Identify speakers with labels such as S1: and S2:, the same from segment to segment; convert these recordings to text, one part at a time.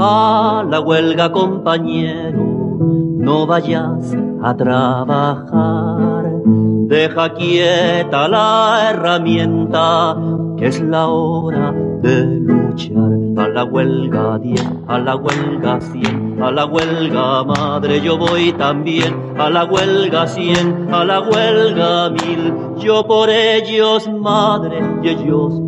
S1: A la huelga compañero, no vayas a trabajar. Deja quieta la herramienta, que es la hora de luchar. A la huelga 10, a la huelga 100, a la huelga madre yo voy también. A la huelga 100, a la huelga mil, yo por ellos madre y ellos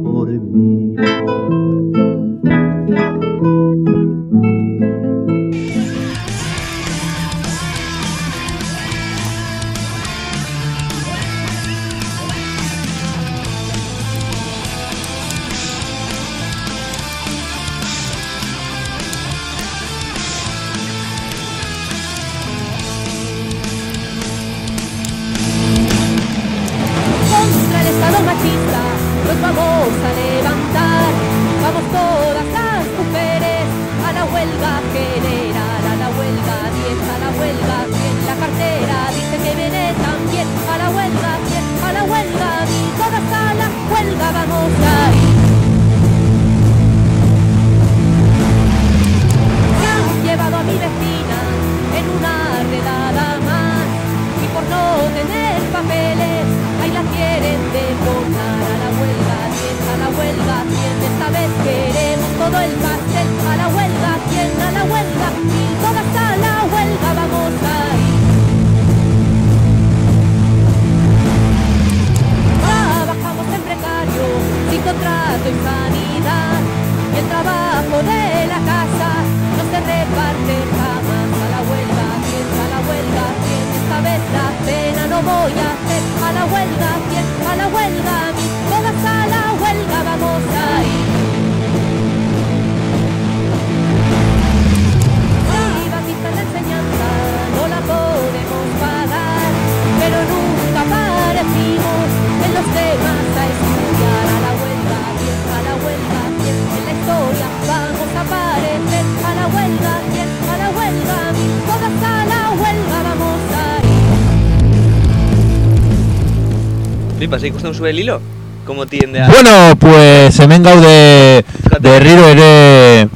S2: Flipa, ¿se ikusten zuen hilo? Como tiende a...
S3: Bueno, pues hemen gaude berriro ere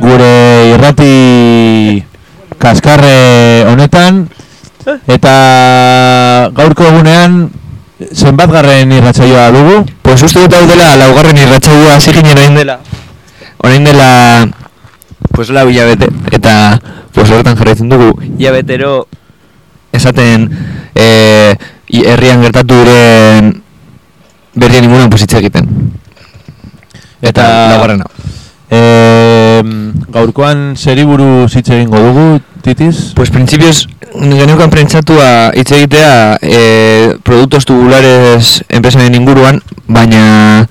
S3: gure irrati kaskarre honetan eta gaurko egunean zenbatgarren irratsaioa dugu?
S4: Pues uste dut hau dela laugarren irratsaioa hasi ginen orain dela. Orain dela pues lau hilabete eta pues horretan jarraitzen dugu hilabetero esaten eh herrian gertatu diren berrien inguruan pues hitz egiten. Eta laugarrena.
S3: Eh, gaurkoan zeri buruz hitz egingo dugu, titiz?
S4: Pues principios geneukan prentsatua hitz egitea eh, produktos tubulares enpresaren inguruan, baina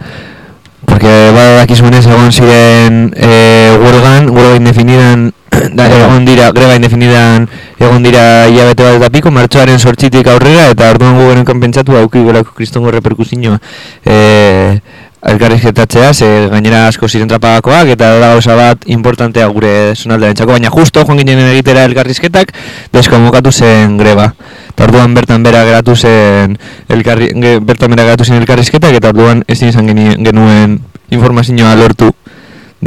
S4: porque badakizuenez egon ziren eh, huelgan, huelga indefinidan da, egon dira, greba indefinidan egon dira hilabete bat eta piko, martxoaren sortzitik aurrera, eta orduan gu geneukan pentsatu auki gorako kristongo reperkusioa eh, elkarrizketatzea, ze gainera asko ziren trapagakoak, eta da gauza bat importantea gure zonaldearen txako, baina justo joan ginen egitera elkarrizketak, deskonbokatu zen greba. Eta orduan bertan bera geratu zen elkarri, bertan bera geratu zen elkarrizketak, eta orduan ezin izan genuen informazioa lortu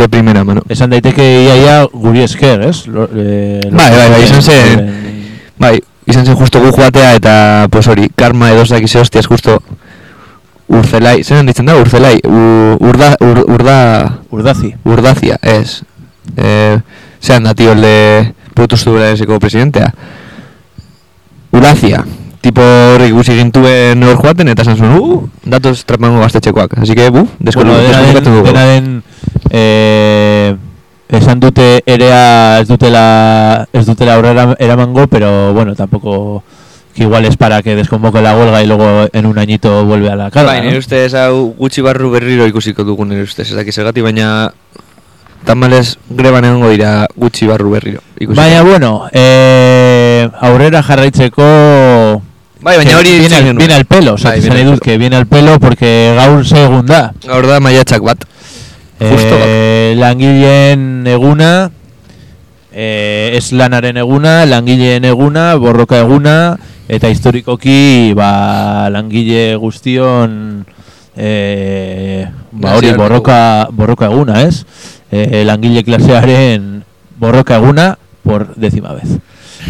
S4: de primera mano.
S3: Esan daiteke iaia guri esker, ez? Lo, eh,
S4: Bai, bai, bai, izan zen, bai, izan zen justo gu joatea eta, pues hori, karma edo zakize hostias justo urzelai, zer ditzen da, urzelai, urda, ur, urda,
S3: Urdazi.
S4: urdazia, ez, eh, zean da, tío, el de Productos Tubulareseko presidentea, Uracia, tipo hori ikusi gintuen hor joaten eta esan zuen, uh, datoz trapango gaztetxekoak, así que, bu,
S3: Bueno, dena den, eh, esan dute erea ez dutela ez dutela aurrera eramango, pero bueno, tampoco que igual es para que desconvoque la huelga y luego en un añito vuelve a la carga,
S2: Bai,
S3: ¿no?
S2: nire ustez hau gutxi barru berriro ikusiko dugu nire ustez, ez dakiz egati, baina
S4: Tamalez greban egongo dira gutxi barru berriro. ikusiko.
S3: Baina, bueno, eh, aurrera jarraitzeko...
S4: Bai, baina hori
S3: viene, viene al pelo, o sea,
S4: Bai,
S3: que
S4: viene al pelo.
S3: porque gaur segun da.
S4: Gaur da maiatxak bat.
S3: Eh, langileen eguna, eh, ez lanaren eguna, langileen eguna, borroka eguna, eta historikoki ba, langile guztion e, ba, hori borroka, borroka eguna, ez? E, langile klasearen borroka eguna por décima vez.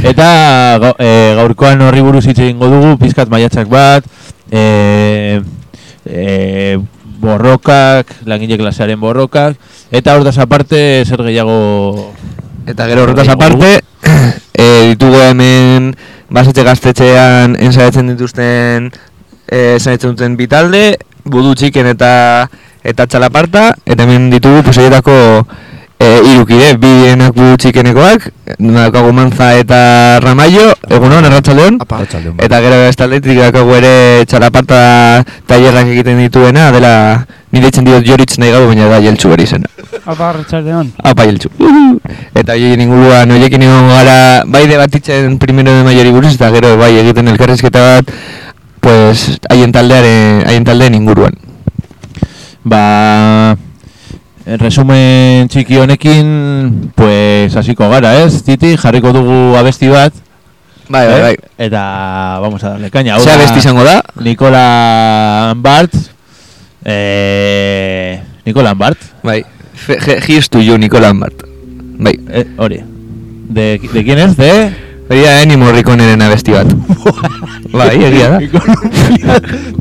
S3: Eta ga, e, gaurkoan horri buruz hitz egingo dugu, pizkat maiatzak bat, e, e, borrokak, langile klasearen borrokak, eta hortaz aparte zer gehiago
S5: Eta gero
S3: Gehiago
S5: aparte, e, ditugu hemen basetxe gaztetxean ensaiatzen dituzten e, ensaiatzen duten bitalde, budu txiken eta eta txalaparta, eta hemen ditugu pues horietako e, irukide, bi enak budu txikenekoak, daukagu manza eta ramaio, egunon, arratsaldeon Eta gero bestaldetik daukagu ere txalaparta tailerrak egiten dituena, dela nire ditzen diot joritz nahi gabe, baina da jeltsu hori zen.
S6: Apa, Arratsaldeon.
S5: Apa, jeltsu. Eta hoiekin inguruan, hoiekin egongo gara, bai debatitzen primero de maiori buruz, eta gero bai egiten elkarrizketa bat, pues, haien taldearen, haien taldeen inguruan.
S3: Ba, resumen txiki honekin, pues hasiko gara, ez? Titi, jarriko dugu abesti bat.
S5: Bai, bai,
S3: eh?
S5: bai.
S3: Eta vamos a darle caña.
S5: Ze abesti izango da?
S3: Nicola Bart. Eh, Nicola Bart.
S5: Bai. Here's to you, Nicola Bart. Bai.
S3: Eh, hori. De, ¿De quién es? De...
S5: Da Ennio Morriconeren abesti bat. bai, egia da.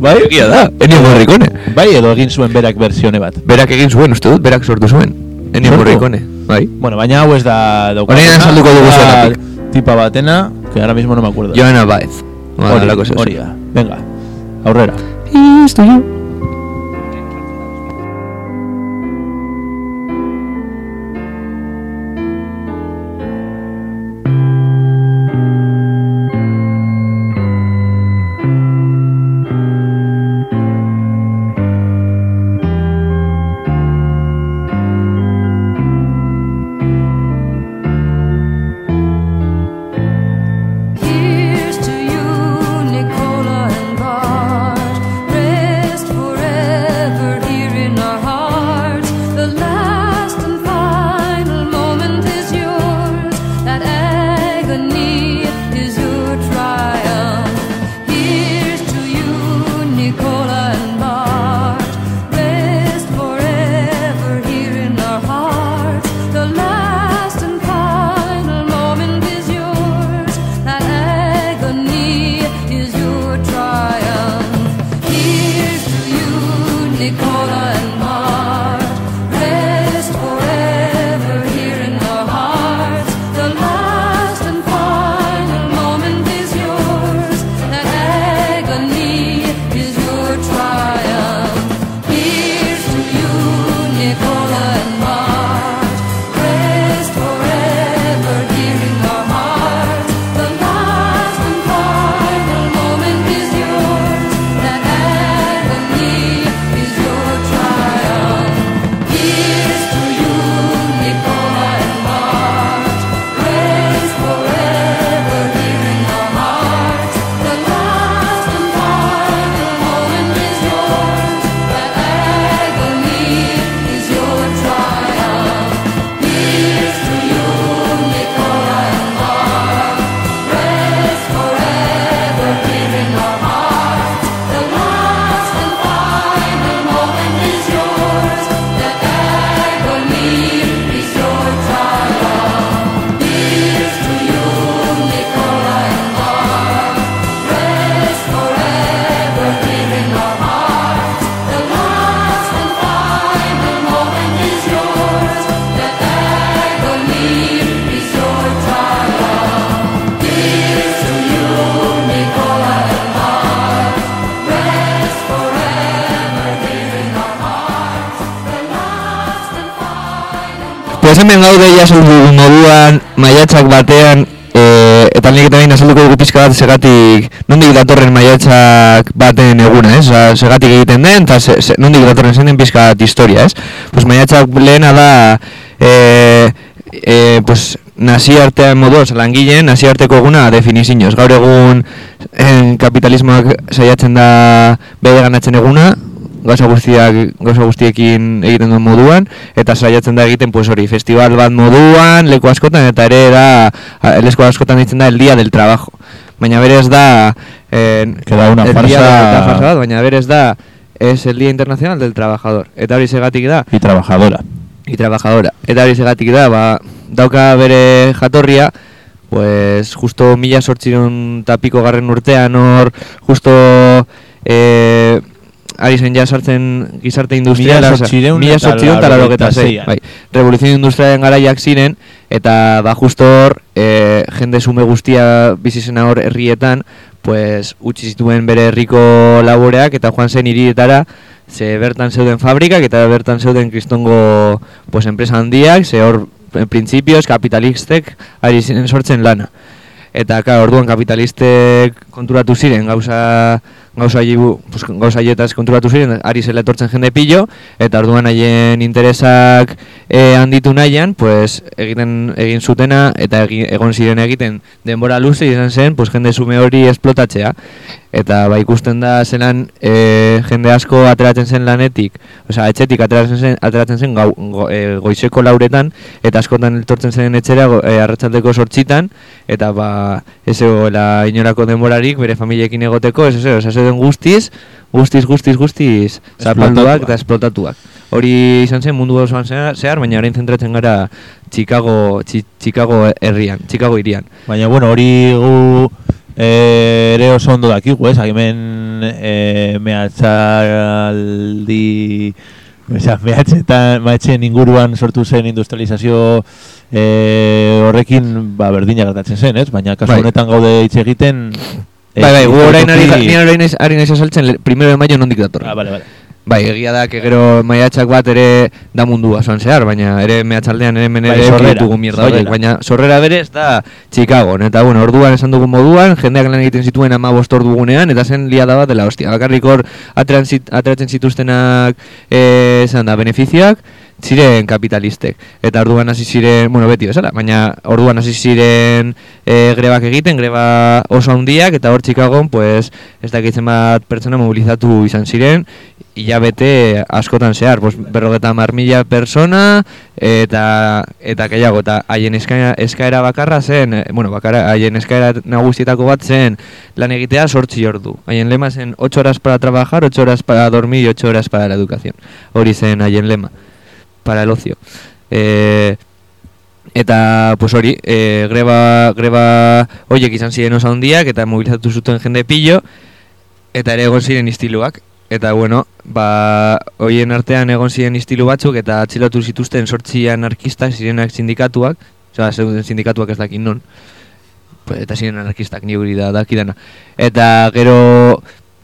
S3: bai?
S5: Egia da, Ennio Morricone.
S3: Bai, edo egin zuen berak versione bat.
S5: Berak egin zuen, uste dut, berak sortu zuen. Ennio? Morricone. Bai.
S3: Bueno, baina hau ez da daukaguna.
S5: Orain azalduko dugu
S3: Da
S5: zergatik.
S3: Tipa batena, que ahora mismo no me acuerdo.
S5: Joana Baez. Ba,
S3: Hori, hori da. Venga, aurrera.
S5: Here's Pues hemen gaude jasoldu moduan maiatzak batean e, eta nik eta behin azalduko dugu pizka bat segatik nondik datorren maiatzak baten eguna, ez? Segatik egiten den eta se, se, nondik datorren zen den pizka bat historia, ez? Pues maiatzak lehena da e, e, pues naziartean modu, oza, langileen naziarteko eguna definizioz. Gaur egun en, kapitalismoak saiatzen da bere ganatzen eguna, gauza guztiak gauza guztiekin egiten duen moduan eta saiatzen da egiten pues hori festival bat moduan leku askotan eta ere da leku askotan ditzen da el día del trabajo
S4: baina berez da eh,
S3: Que da una farsa
S4: bat, baina berez da es el Día Internacional del Trabajador eta hori segatik da
S3: Y trabajadora.
S4: y trabajadora. Eta hori segatik da, ba, dauka bere jatorria, pues justo mila sortziron tapiko garren urtean hor, justo eh, ari zen ja sartzen gizarte industriala,
S3: Mila
S4: mila
S3: eta
S4: zortziehun eta
S3: laurogeita
S4: laurogeita sei,
S3: seian.
S4: bai. Revoluzio industrialen garaiak ziren, eta ba justo hor, eh, jende sume guztia bizi zena hor herrietan, pues utzi zituen bere herriko laboreak eta joan zen hirietara, ze bertan zeuden fabrikak eta bertan zeuden kristongo pues enpresa handiak, ze hor en principios kapitalistek ari ziren sortzen lana. Eta ka, orduan kapitalistek konturatu ziren gauza gauza haiei pues, gauza haietaz konturatu ziren ari zela etortzen jende pillo eta orduan haien interesak e, handitu nahian, pues egiten egin zutena eta egi, egon ziren egiten denbora luze izan zen, pues jende sume hori esplotatzea. Eta ba ikusten da zelan e, jende asko ateratzen zen lanetik, osea etxetik ateratzen zen, ateratzen zen gau, go, e, goizeko lauretan eta askotan etortzen zen etxera e, arratsaldeko sortzitan eta ba ez egoela inorako denborarik bere familiekin egoteko, ez ez, osea zeuden guztiz, guztiz, guztiz, guztiz zapalduak eta esplotatuak. Hori izan zen mundu osoan zehar, baina orain zentratzen gara Chicago, Chi, Chicago herrian, Chicago hirian.
S3: Baina, bueno, hori gu eh, ere oso ondo dakigu, ez? Hemen eh, mehatzaldi... Osea, mehatxetan, mehatxen inguruan sortu zen industrializazio eh, horrekin ba, berdina gertatzen zen, ez? Baina kasu
S4: Bai.
S3: honetan gaude hitz egiten... eh,
S4: bai, bai, gu orain ari, ni orain ari naiz azaltzen, le- primero de mayo nondik dator.
S3: Ah, vale, vale.
S4: Bai, egia da, que gero maiatxak bat ere da mundua zoan zehar, baina ere mehatxaldean ere hemen
S3: Bai,
S4: ere
S3: sorrera,
S4: ditugu mierda horiek,
S3: sorrera.
S4: baina sorrera berez da Chicago, eta bueno, orduan esan dugun moduan, jendeak lan egiten zituen ama bost ordugunean, eta zen liada bat dela hostia, bakarrik hor ateratzen zituztenak eh, esan da, benefizioak, ziren kapitalistek. Eta orduan hasi ziren, bueno, beti bezala, baina orduan hasi ziren e, grebak egiten, greba oso handiak, eta hor Chicagon, pues, ez dakitzen bat pertsona mobilizatu izan ziren, hilabete askotan zehar, pues, berrogeta mar mila persona, eta eta gehiago, eta haien eskaera, eskaera bakarra zen, eh, bueno, bakarra, haien eskaera nagusietako bat zen lan egitea sortzi ordu. Haien lema zen 8 horas para trabajar, 8 horas para dormir y 8 horas para la educación. Hori zen haien lema para el ocio. Eh, eta pues hori, eh, greba greba hoiek izan ziren oso handiak eta mobilizatu zuten jende pillo eta ere egon ziren istiluak. Eta bueno, ba, hoien artean egon ziren istilu batzuk eta atxilotu zituzten sortzi anarkistak zirenak sindikatuak, osea, zeuden sindikatuak ez dakin non. Eta ziren anarkistak ni hori da dakidana. Eta gero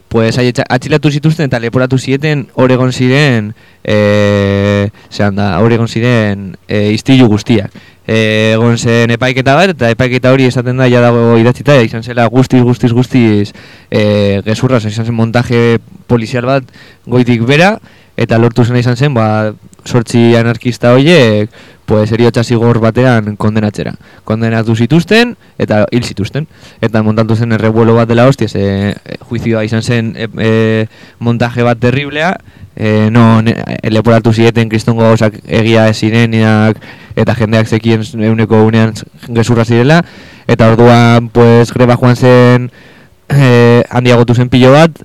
S4: pues atxilatu zituzten eta leporatu zieten hor egon ziren eh zean da, hor egon ziren eh, istilu guztiak. Eh, egon zen epaiketa bat eta epaiketa hori esaten da ja dago idatzita izan zela guztiz guztiz guztiz eh, gezurra, izan zen montaje polizial bat goitik bera eta lortu zena izan zen ba, sortzi anarkista horiek pues eriotza zigor batean kondenatzera. Kondenatu zituzten eta hil zituzten. Eta montatu zen errebuelo bat dela hostia, ze e, juizioa izan zen e, e, montaje bat terriblea, e, no, ne, leporatu zieten kristongo gauzak egia ez zirenak eta jendeak zekien euneko unean gezurra zirela, eta orduan pues greba joan zen e, handiagotu zen pilo bat,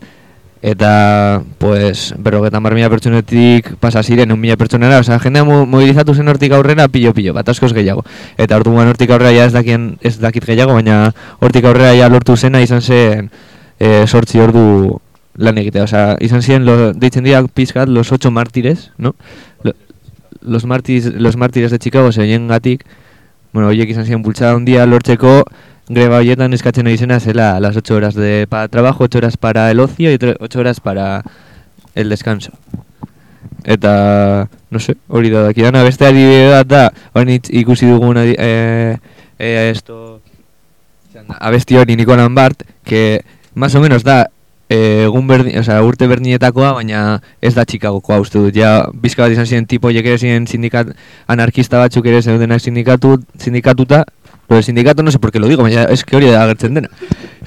S4: eta pues berrogeta mar mila pertsonetik pasa ziren un mila pertsonera, osea jendea mo mobilizatu zen hortik aurrera pilo pilo bat askoz gehiago. Eta orduan hortik aurrera ja ez dakien ez dakit gehiago, baina hortik aurrera ja lortu zena izan zen eh sortzi ordu lan egitea, osea izan ziren lo, deitzen dira pizkat los ocho mártires, no? Lo, los mártires los mártires de Chicago gatik, bueno, horiek izan ziren bultzada un día lortzeko greba horietan eskatzen ari zena zela las 8 horas de para trabajo, 8 horas para el ocio y 8 horas para el descanso. Eta, no sé, hori da dakidana, beste adibide bat da, itz- ikusi dugun eh, eh, esto, abesti hori Nikolan Bart, que más o menos da eh, egun berdin, o sea, urte berdinetakoa, baina ez da Chicagokoa uste dut. Ja, bizka bat izan ziren tipo horiek ere ziren sindikat anarkista batzuk ere zeudenak sindikatu, sindikatuta, Lo del sindicato no sé por qué lo digo, baina es que hori da agertzen dena.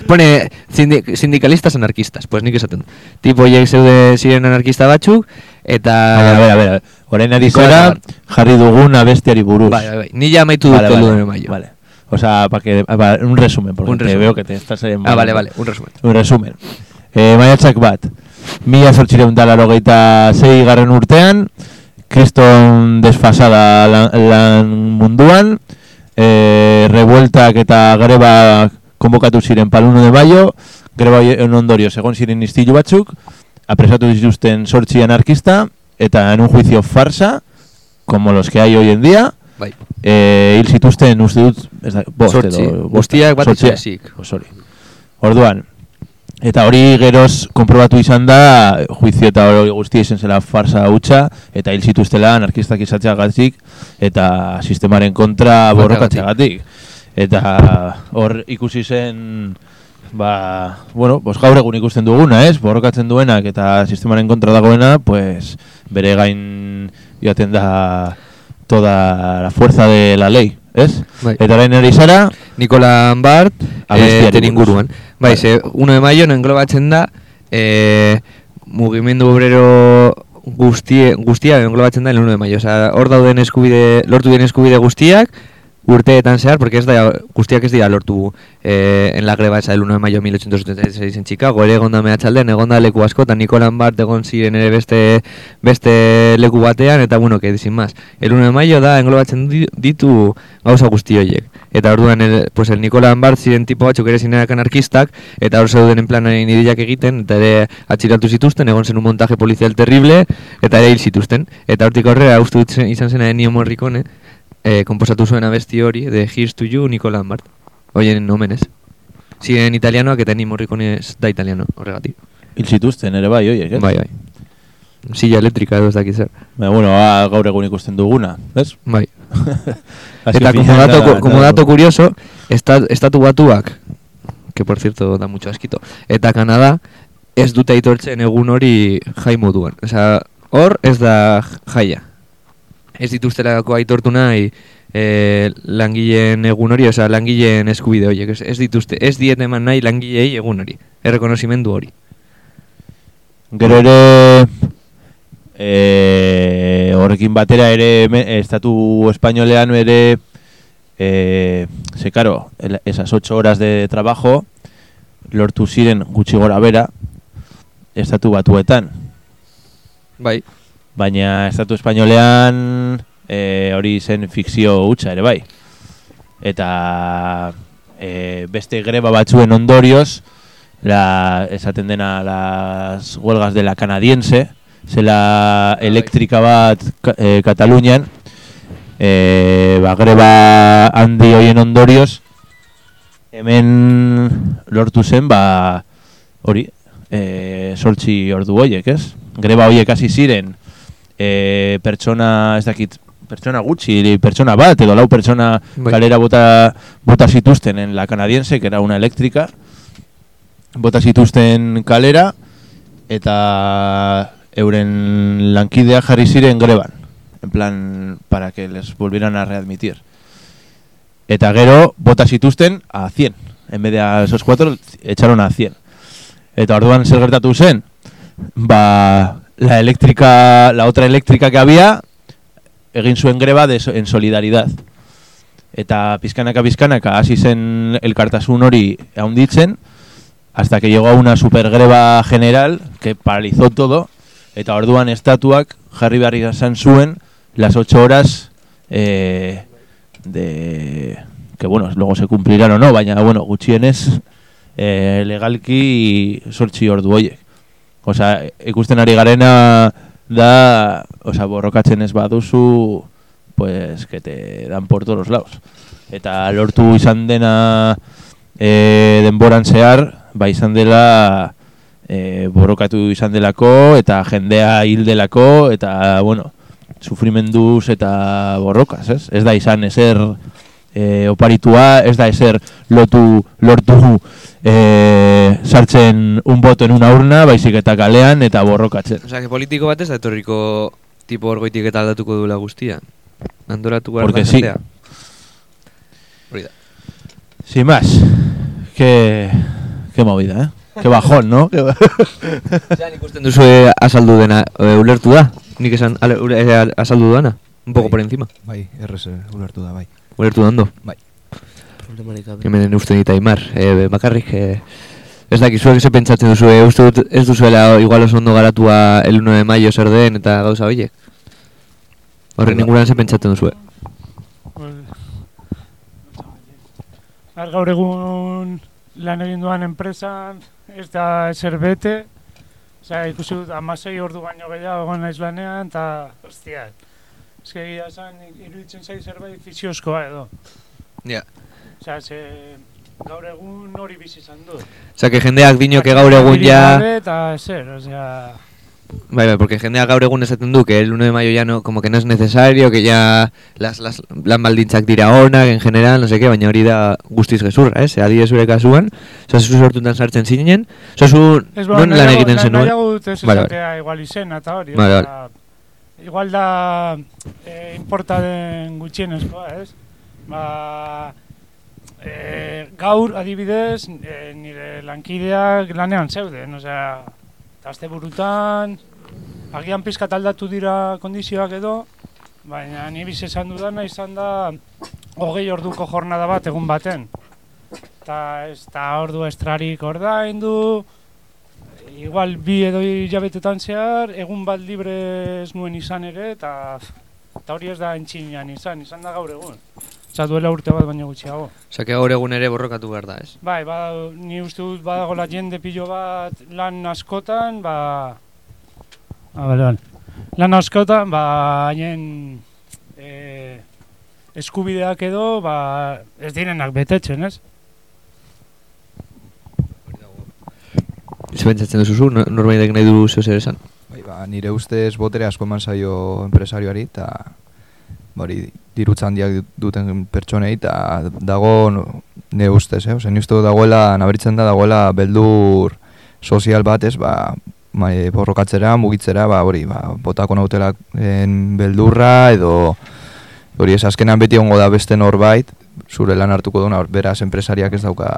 S4: Pone sindi sindicalistas anarquistas, pues nik esaten. Tipo horiek zeude ziren anarkista batzuk, eta...
S3: A ver, a ver, a ver. Orain ari
S4: Nikola
S3: zara
S4: Bart.
S3: jarri dugun abestiari buruz.
S4: Bai, bai, bai. Ni ja amaitu dut
S3: Vale,
S4: vale,
S3: vale,
S4: vale. maio.
S3: vale. O sea, para que pa- un resumen, porque
S4: Un
S3: te
S4: resumen.
S3: veo que te estás eh,
S4: Ah, vale, vale, un resumen.
S3: Un resumen. Eh, maiatzak bat, mila zortzireun da larogeita zei garren urtean, kriston desfasada lan, lan munduan, eh, revueltak eta greba konbokatu ziren paluno de mayo, greba horien ondorioz egon ziren istilu batzuk, apresatu dituzten sortzi anarkista, eta en un juicio farsa, como los que hay hoy en día,
S4: Bai.
S3: eh, hil zituzten uste dut, ez da, bost
S4: Zortzi.
S3: edo, bosta.
S4: Guztiak bat.
S3: Pues hori. Orduan, eta hori geroz konprobatu izan da, juizio eta hori guztia izan zela farsa hutsa, eta hil zituztela anarkistak izatzeagatik, eta sistemaren kontra borrokatzeagatik. Eta hor ikusi zen, ba, bueno, pues gaur egun ikusten duguna, ez? Borrokatzen duenak eta sistemaren kontra dagoena, pues bere gain joaten da toda la fuerza de la ley, ez?
S4: Bai.
S3: Eta orain eri zara,
S4: Nikola Bart,
S3: buruz.
S4: inguruan. Bai, ze, 1 de maio englobatzen da, eh, mugimendu obrero guztie, guztia englobatzen da el 1 de maio. Osea, hor dauden eskubide, lortu den eskubide guztiak, urteetan zehar, porque ez da, guztiak ez dira lortu eh, en la greba esa del 1 de mayo 1876 en Chicago, ere egon da mehatxaldean, egon da leku asko, eta Nikolan Bart egon ziren ere beste, beste leku batean, eta bueno, que sin más. El 1 de mayo da englobatzen di- ditu gauza guzti horiek. Eta orduan, el, pues el Nikolan Bart ziren tipo batzuk ere zinenak anarkistak, eta hor zeuden en plan ideiak egiten, eta ere atxiratu zituzten, egon zen un montaje policial terrible, eta ere hil zituzten. Eta hortik horrela, uste dut izan zena Ennio Morricone, eh, komposatu zuen abesti hori, de Here's to You, Nikolan Bart. Oien omenez. Ziren italianoak eta Ennio Morricone ez da italiano, horregatik.
S3: hil zituzten ere bai, oiek, ez?
S4: Bai, bai. Silla elektrika edo ez dakit zer.
S3: Ba, bueno, ba, gaur egun ikusten duguna, ez?
S4: Bai. Eta como dato,
S3: da-
S4: como
S3: da-
S4: dato curioso, esta, estatu batuak, que por cierto da mucho asquito, eta Kanada ez dute aitortzen egun hori jai moduan. Osea, hor ez da jaia. Ez dituztelako aitortu nahi e, langileen egun hori, osea, langileen eskubide horiek. Ez, ez dituzte, ez diet eman nahi langilei egun hori. Errekonozimendu hori.
S3: Gero ere eh, horrekin batera ere estatu espainolean ere eh, ze karo, esas ocho horas de trabajo lortu ziren gutxi gora bera estatu batuetan.
S4: Bai.
S3: Baina estatu espainolean eh, hori zen fikzio hutsa ere bai. Eta eh, beste greba batzuen ondorioz, la, esaten dena las huelgas de la canadiense, zela elektrika bat eh, Katalunian, eh, ba, greba handi hoien ondorioz, hemen lortu zen, ba, hori, eh, sortzi ordu hoiek, ez? Greba hoiek hasi ziren, eh, pertsona, ez dakit, pertsona gutxi, pertsona bat, edo lau pertsona
S4: Bai.
S3: kalera bota, bota zituzten en la canadiense, que era una eléctrica, bota zituzten kalera, eta euren lankidea jarri ziren greban, en plan, para que les volvieran a readmitir. Eta gero, bota zituzten a 100. En vez de a esos cuatro, echaron a 100. Eta orduan zer gertatu zen, ba, la eléctrica, la otra eléctrica que había, egin zuen greba de, en solidaridad. Eta pizkanaka pizkanaka hasi zen elkartasun hori haunditzen, hasta que llegó a una supergreba general que paralizó todo, eta orduan estatuak jarri behar izan zuen las ocho horas eh, de que bueno, luego se cumplirán o no, baina bueno, gutxienez eh, legalki sortzi ordu hoiek. Osea, ikusten ari garena da, osea, borrokatzen ez baduzu, pues que te dan por todos lados. Eta lortu izan dena e, denboran zehar, ba izan dela e, borrokatu izan delako, eta jendea hil delako, eta, bueno, sufrimenduz eta borrokaz, ez? Ez da izan ezer e, oparitua, ez da ezer lotu, lortu e, sartzen un boto en una urna, baizik eta kalean eta borrokatzen.
S4: Osea, que politiko bat ez da etorriko tipo orgoitik eta aldatuko duela guztia. Andoratu behar
S3: Porque sí.
S4: jendea. Hori da.
S3: Sin más, qué, qué movida, ¿eh? Qué bajón, ¿no? Qué ba-
S4: Zeran ikusten duzu eh, azaldu dena, eh, ulertu da? Nik esan ale, ule, eh, azaldu dana? Un poco
S6: Bai.
S4: por encima.
S6: Bai, errez ulertu da, bai.
S4: Ulertu dando.
S6: Bai.
S4: Hemen uste dit aimar, e, bakarrik, e, ez dakit, zuek ze pentsatzen duzu, e, uste dut ez duzuela igual oso ondo garatua el 1 de maio zer den eta gauza horiek? Horren inguruan ze pentsatzen duzu,
S6: Ar gaur egun lan egin duan enpresan, ez da ezer bete, Osea, ikusi dut, amasei ordu baino gehiago egon naiz lanean, eta, ostia, ez que egia esan, iruditzen zait zerbait fiziozkoa edo. Osea, ze gaur egun hori bizi izan dut.
S4: Osa, que jendeak dinok gaur egun ja...
S6: Eta ezer, osea...
S4: Bai, bai, porque jendeak gaur egun esaten du que el 1 de mayo ya no, como que no es necesario, que ya las, las lan baldintzak dira onak, en general, no sé qué, baina hori da guztiz gezurra, eh? Adie zure kasuan, oza, zu sortutan sartzen zinen, oza, zu
S6: Ez
S4: non lan egiten zenuen?
S6: Nahiago dut ez
S4: Vale, vale.
S6: esatea igual izena eta hori.
S4: Vale,
S6: osea, Igual da eh, importa den gutxienezkoa, ez? Ba, eh, gaur adibidez eh, nire lankideak lanean zeuden, osea, azte burutan, agian pizkat aldatu dira kondizioak edo, baina ni biz esan dudana izan da hogei orduko jornada bat egun baten. Eta ez da ordu estrarik ordaindu, igual bi edo hilabetetan zehar, egun bat libre ez nuen izan ere, eta hori ez da entxinan izan, izan da gaur egun. Osa duela urte bat baino gutxiago.
S4: Osa, que gaur egun ere borrokatu behar da, ez?
S6: Bai, ba, ni uste dut badagola jende pilo bat lan askotan, ba... Ah, bale, bale. Lan askotan, ba, haien e, eskubideak edo, ba, ez direnak betetzen, ez?
S4: Ze pentsatzen duzu zu, no- norbaitek nahi du zeu zer esan?
S7: Bai, ba, nire ustez botere asko eman zaio enpresarioari eta hori dirutza handiak dut- duten pertsonei eta dago nire ustez, eh? Nire uste dagoela, nabaritzen da dagoela beldur sozial bat ez, ba, ma, e, borrokatzera, mugitzera, ba, hori, ba, botako nautela beldurra edo hori ez azkenan beti ongo da beste norbait, zure lan hartuko duena, hor, beraz enpresariak ez dauka,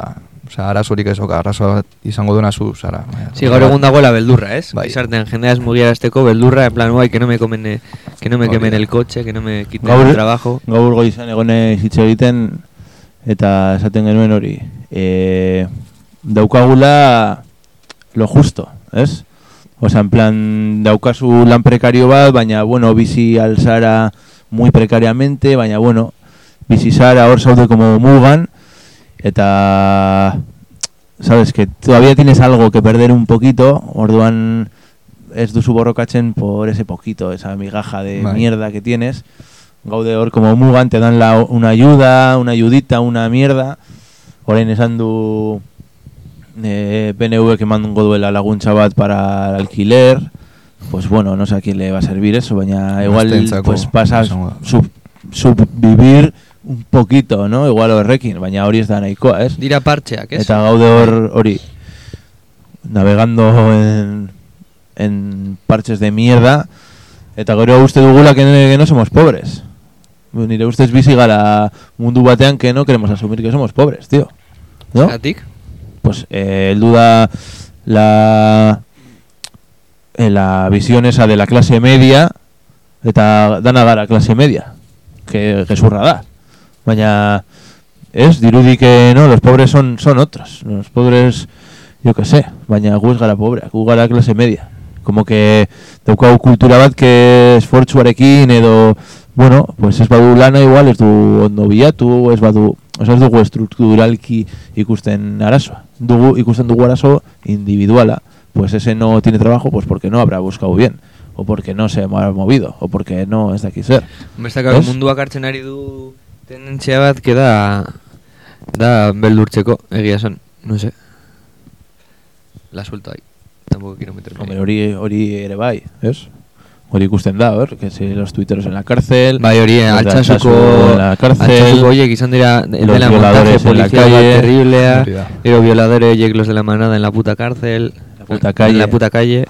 S7: osea, arazorik ez dauka, arazoa izango duena zu, zara.
S4: Si gaur egun dagoela beldurra, ez?
S7: Bai.
S4: Gizartean jendea ez mugiarazteko beldurra, en plan, guai, que no me comen, que no me quemen el coche, que no me quiten
S3: Gaur-
S4: el trabajo.
S3: Gaur goizan egone hitz egiten eta esaten genuen hori. E, daukagula lo justo, ez? Osea, en plan, daukazu lan prekario bat, baina, bueno, bizi alzara muy precariamente, baina, bueno, bizi zara hor zaude como mugan, eta, sabes, que todavía tienes algo que perder un poquito, orduan ez duzu borrokatzen por ese poquito, esa migaja de
S7: Bai.
S3: mierda que tienes, gaude hor como mugan, te dan la, una ayuda, una ayudita, una mierda, orain esan du eh, PNV que mango duela laguntza bat para alquiler, pues bueno, no sé a quién le va a servir eso, baina igual pues pasa sub, subvivir un poquito, no? Igual horrekin, baina hori ez da nahikoa, ez?
S4: Dira partxeak, ez?
S3: Eta gaude hor hori navegando en, en parches de mierda eta gero uste dugula que, que no somos pobres. Nire ustez bizi gara mundu batean que no queremos asumir que somos pobres, tío. ¿No?
S4: Zergatik?
S3: Pues eh, heldu da la eh, la visión esa de la clase media eta dana gara clase media que gezurra da baina ez dirudi que no los pobres son son otros los pobres yo que sé baina gu ez gara pobreak gu gara clase media como que daukagu kultura bat que esfortzuarekin edo bueno pues ez badu lana igual ez du ondo bilatu ez badu Osa ez dugu estrukturalki ikusten arazoa. Dugu, ikusten dugu arazo individuala. Pues ese no tiene trabajo, pues porque no habrá buscado bien. O porque no se ha movido. O porque no es de aquí ser.
S4: Bestak
S3: Ez?
S4: munduak hartzen ari du tendentzia bat, que da, da beldurtzeko, egia esan, no sé. La suelto ahí. Tampoco quiero meterme
S3: Hombre, hori, hori ere bai, ez? Hori ikusten da, hor, que si los tuiteros en la cárcel,
S4: Bai hori, eh,
S3: los de
S4: altxasuko,
S3: en la cárcel,
S4: altxasuko horiek izan dira, montaje
S3: violadores en la
S4: policial bat
S3: calle,
S4: terriblea, gero violadores horiek los de la manada en la puta cárcel,
S3: La puta
S4: en
S3: calle.
S4: la puta calle,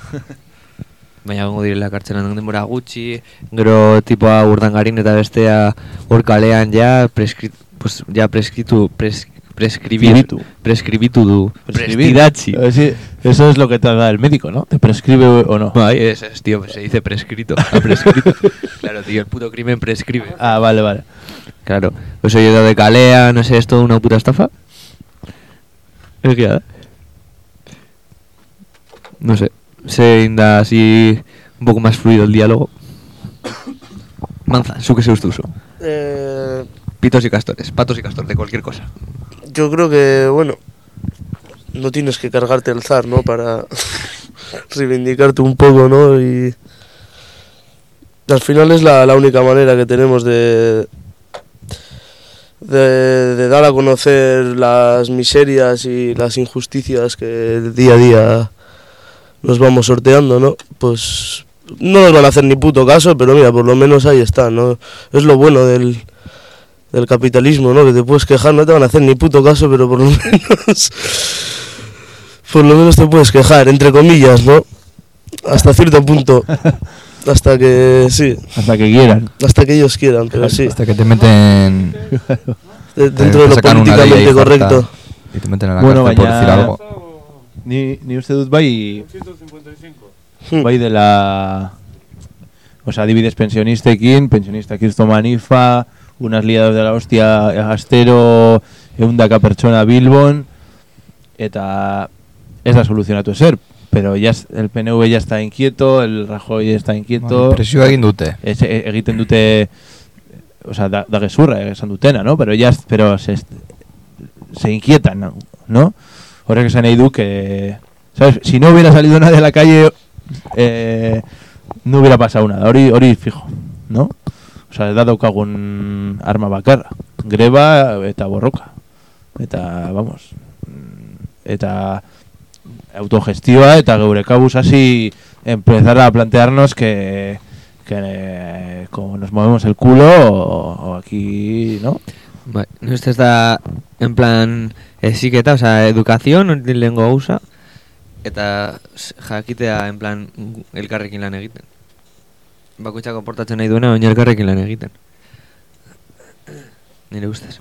S4: baina gongo direla kartzelan denbora gutxi, gero tipoa urdangarin eta bestea hor kalean ja, preskri, pues, ja preskritu, pres, preskribir,
S3: Prescribitu.
S4: du,
S3: Prescribir.
S4: prestidatzi.
S3: Eh, sí, eso es lo que te da el médico, ¿no? Te prescribe o no.
S4: Bai, es, es, tío, se dice prescrito, ha prescrito. claro, tío, el puto crimen prescribe.
S3: Ah, vale, vale.
S4: Claro, pues oye, de calea, no sé, es toda una puta estafa. Egia da. No sé, se inda así un poco más fluido el diálogo. Manza, su que se usa uso.
S8: Eh,
S4: Pitos y castores, patos y castores, de cualquier cosa.
S8: yo creo que, bueno, no tienes que cargarte el zar, ¿no? Para reivindicarte un poco, ¿no? Y al final es la, la única manera que tenemos de, de, de dar a conocer las miserias y las injusticias que día a día nos vamos sorteando, ¿no? Pues no nos van a hacer ni puto caso, pero mira, por lo menos ahí está, ¿no? Es lo bueno del, del capitalismo, ¿no? Que te puedes quejar, no te van a hacer ni puto caso, pero por lo menos por lo menos te puedes quejar, entre comillas, ¿no? Hasta cierto punto. Hasta que sí,
S3: Hasta que quieran.
S8: hasta que ellos quieran, pero sí.
S7: Hasta que te meten...
S8: de-
S7: te-
S8: dentro de lo políticamente correcto.
S7: Y te meten a la
S3: Bueno,
S7: cárcel por decir algo.
S3: Ni, ni uste dut bai,
S6: 155.
S8: Hmm.
S3: bai dela... Osa, adibidez pensionistekin, pensionista Kirsto Manifa, unas liadas de la hostia astero, eundaka pertsona Bilbon, eta ez da soluzionatu ezer, pero ya es- el PNV ya está inquieto, el Rajoy está inquieto,
S7: Presioa egin dute.
S3: ez, e- egiten dute, osea, da, da gezurra esan dutena, ¿no? Pero ya, pero se, se inquietan, ¿no? ¿No? Horrek esan nahi du que, ¿sabes? Si no hubiera salido nadie a la calle, eh, no hubiera pasado nada, hori, hori fijo, ¿no? O sea, da daukagun arma bakarra, greba eta borroka, eta, vamos, mm, eta autogestioa eta geure kabuz hasi empezar a plantearnos que, que eh, como nos movemos el culo o, aquí, ¿no?
S4: Bai, este da en plan heziketa, o sea, educación, hori lehengo gauza, eta jakitea en plan elkarrekin lan egiten. Bakoitzak konportatzen nahi duena, baina elkarrekin lan egiten. Nire ustez.